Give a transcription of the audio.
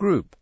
Group.